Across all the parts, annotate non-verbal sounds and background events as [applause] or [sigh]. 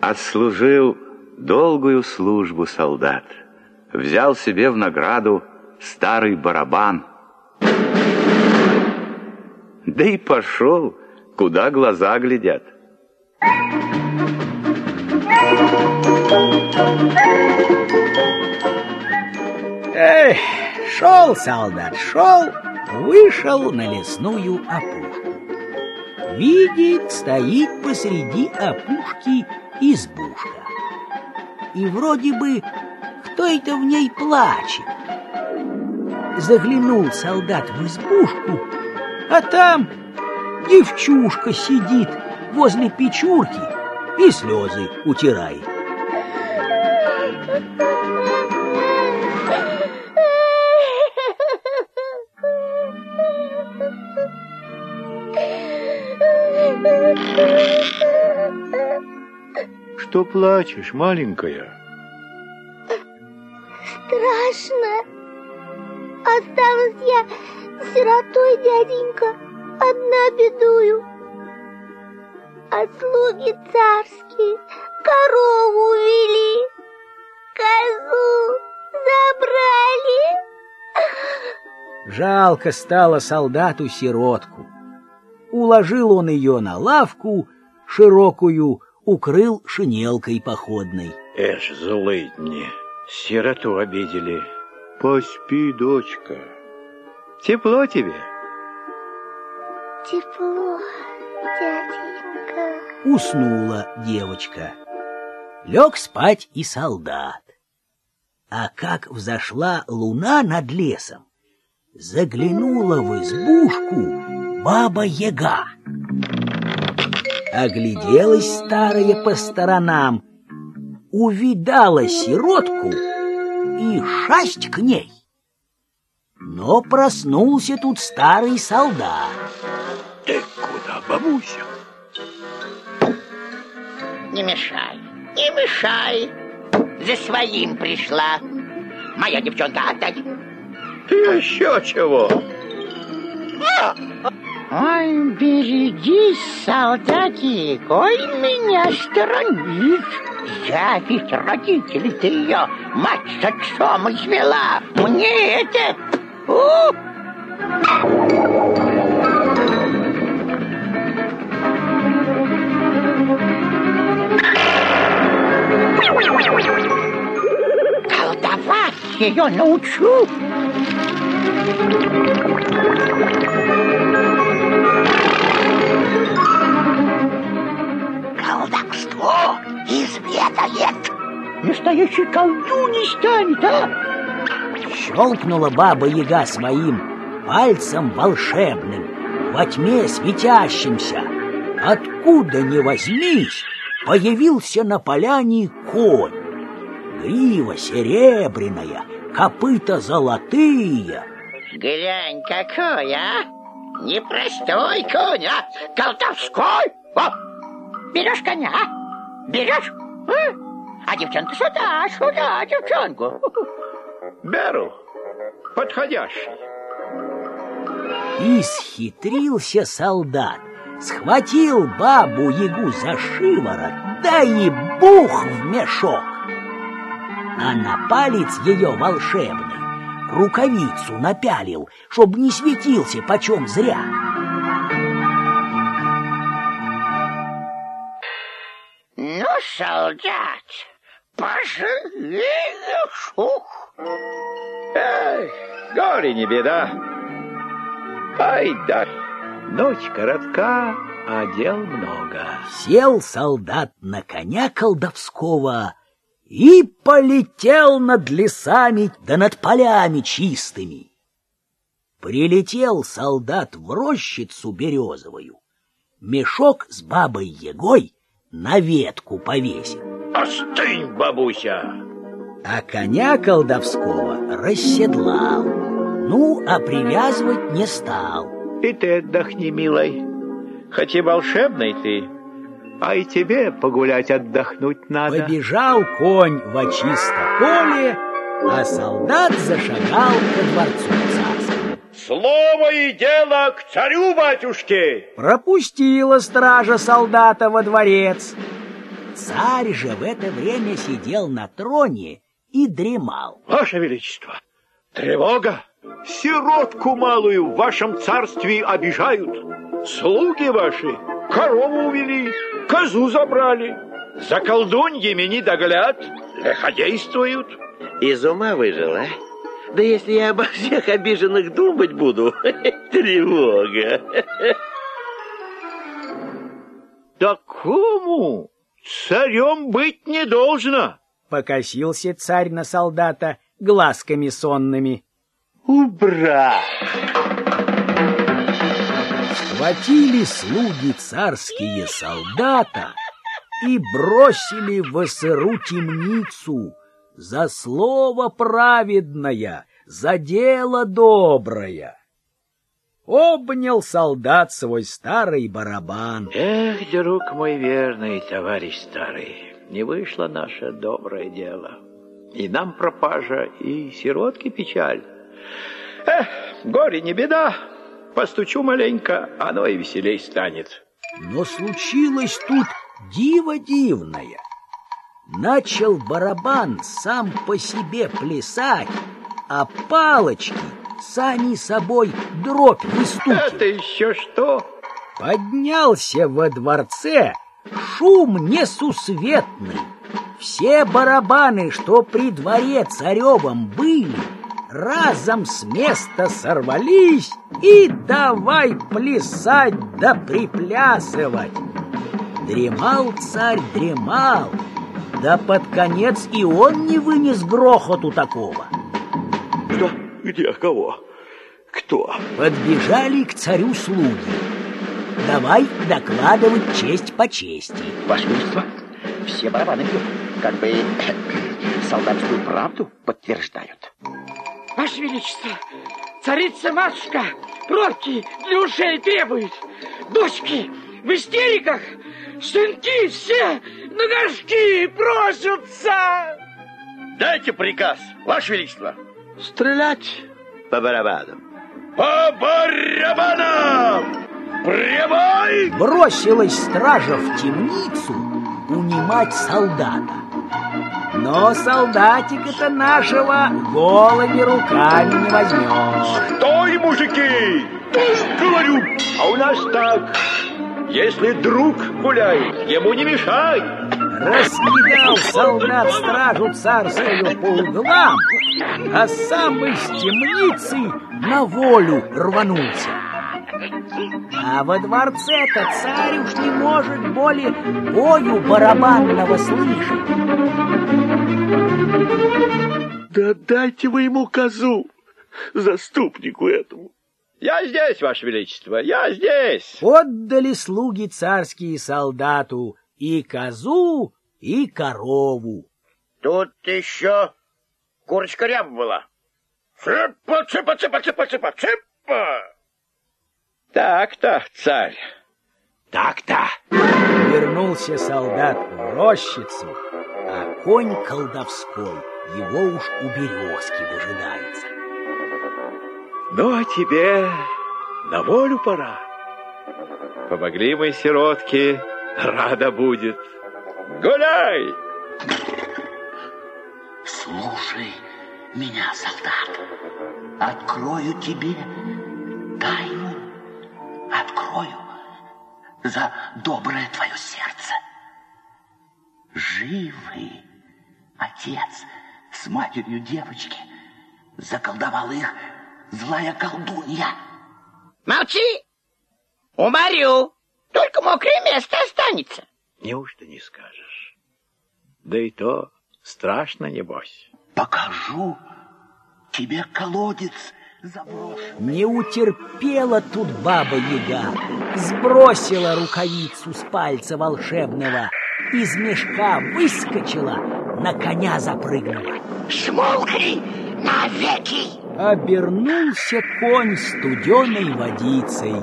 Отслужил долгую службу солдат. Взял себе в награду старый барабан. Да и пошел, куда глаза глядят. Эх, шел солдат, шел, вышел на лесную опушку. Видит, стоит посреди опушки избушка. И вроде бы кто это в ней плачет. Заглянул солдат в избушку, а там девчушка сидит возле печурки и слезы утирает. Что плачешь, маленькая? Страшно. Осталась я сиротой, дяденька, одна бедую. А слуги царские корову увели, козу забрали. Жалко стало солдату сиротку. Уложил он ее на лавку широкую, укрыл шинелкой походной. Эш, злыдни, сироту обидели. Поспи, дочка. Тепло тебе? Тепло, дяденька. Уснула девочка. Лег спать и солдат. А как взошла луна над лесом, заглянула в избушку баба-яга. Огляделась старая по сторонам, увидала сиротку и шасть к ней. Но проснулся тут старый солдат. Ты куда, бабуся? Не мешай, не мешай. За своим пришла. Моя девчонка, отдай. Ты еще чего? Ой, берегись, солдатик, ой, меня сторонишь. Я ведь родители ты ее, мать с отцом извела. Мне это... У! Колдовать ее научу. Колдовство изведает. Настоящий колдун не станет, а? Щелкнула баба-яга своим пальцем волшебным, во тьме светящимся. Откуда ни возьмись, появился на поляне конь. Грива серебряная, копыта золотые. Глянь, какой, а? Непростой конь, а? Колдовской? О, берешь коня, а? Берешь? А, а девчонку сюда, сюда, девчонку. Беру. Подходящий. Исхитрился солдат, схватил бабу-ягу за шиворот, да и бух в мешок. А на палец ее волшебный рукавицу напялил, чтоб не светился почем зря. Солдат, пожалей шух. Эй, горе не беда. Ай да, ночь коротка, а дел много. Сел солдат на коня колдовского и полетел над лесами да над полями чистыми. Прилетел солдат в рощицу березовую, мешок с бабой Егой на ветку повесил, Остынь, бабуся. а коня колдовского расседлал. Ну, а привязывать не стал. И ты отдохни, милой. Хоть и волшебный ты, а и тебе погулять отдохнуть надо. Побежал конь во чисто поле, а солдат зашагал ко дворцу. Слово и дело к царю, батюшке! Пропустила стража солдата во дворец. Царь же в это время сидел на троне и дремал. Ваше Величество, тревога! Сиротку малую в вашем царстве обижают. Слуги ваши корову увели, козу забрали. За колдуньями не догляд, лиходействуют. Из ума выжила? Да если я обо всех обиженных думать буду, [laughs] тревога. Такому царем быть не должно. Покосился царь на солдата глазками сонными. Убрать! Схватили слуги царские солдата и бросили в сыру темницу за слово праведное, за дело доброе. Обнял солдат свой старый барабан. Эх, друг мой верный, товарищ старый, не вышло наше доброе дело. И нам пропажа, и сиротки печаль. Эх, горе не беда, постучу маленько, оно и веселей станет. Но случилось тут диво дивное. Начал барабан сам по себе плясать, а палочки сами собой дробь выстукивать. Это еще что? Поднялся во дворце шум несусветный. Все барабаны, что при дворе царевом были, разом с места сорвались и давай плясать да приплясывать. Дремал царь, дремал, да под конец и он не вынес грохоту такого. Что? Где? Кого? Кто? Подбежали к царю слуги. Давай докладывать честь по чести. Ваше Величество, все барабаны бьют, как бы [coughs] солдатскую правду подтверждают. Ваше Величество, царица-матушка пробки для ушей требует. Дочки в истериках, сынки все на горшки просятся. Дайте приказ, Ваше Величество. Стрелять по барабанам. По барабанам! Прямой! Бросилась стража в темницу унимать солдата. Но солдатика-то нашего голыми руками не возьмешь. Стой, мужики! Говорю, а у нас так. Если друг гуляет, ему не мешай. Раскидал солдат стражу царскую по углам, а сам из темницы на волю рванулся. А во дворце-то царь уж не может более бою барабанного слышать. Да дайте вы ему козу, заступнику этому. Я здесь, Ваше Величество, я здесь. Отдали слуги царские солдату и козу, и корову. Тут еще курочка ряб была. Цыпа, цыпа, цыпа, цыпа, цыпа, цыпа. Так-то, царь. Так-то. Вернулся солдат в рощицу, а конь колдовской его уж у березки дожидается. Ну, а тебе на волю пора. Помогли мы сиротке, рада будет. Гуляй! Слушай меня, солдат. Открою тебе тайну. Открою за доброе твое сердце. Живы отец с матерью девочки. Заколдовал их злая колдунья. Молчи! Уморю. Только мокрое место останется. Неужто не скажешь? Да и то страшно, небось. Покажу тебе колодец заброшенный. Не утерпела тут баба-яга, сбросила рукавицу с пальца волшебного, из мешка выскочила, на коня запрыгнула. Смолкни навеки! Обернулся конь студеной водицей,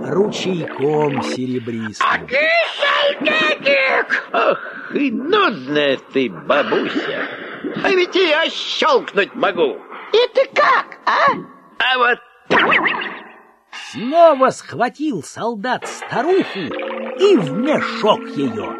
ручейком серебристым. А ты, солдатик! Ах, и нудная ты, бабуся. А ведь и я щелкнуть могу. Это как, а? А вот Снова схватил солдат старуху и в мешок ее.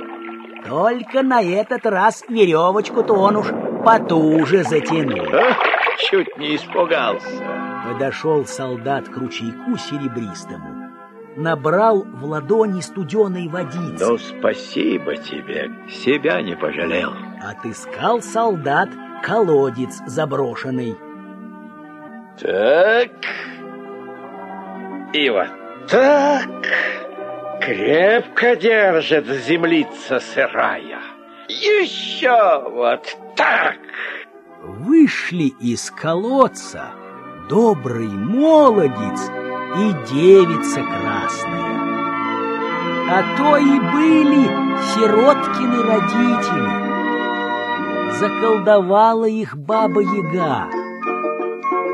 Только на этот раз веревочку-то он уж потуже затянул. А? Чуть не испугался. Подошел солдат к ручейку серебристому, набрал в ладони студеной водицы. Ну, спасибо тебе, себя не пожалел. Отыскал солдат колодец заброшенный. Так, и вот так крепко держит землица сырая. Еще вот так. Вышли из колодца добрый молодец и девица красная. А то и были сироткины родители. Заколдовала их баба-яга.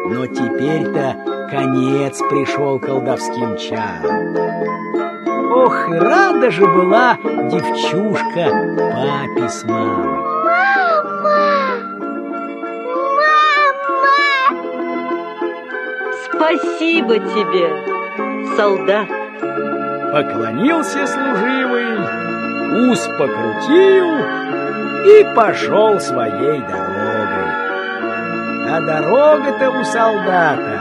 Но теперь-то конец пришел колдовским чарам. Ох, и рада же была девчушка папе с мамой. Спасибо тебе, солдат. Поклонился служивый, ус покрутил и пошел своей дорогой. А дорога-то у солдата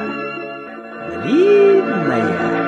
длинная.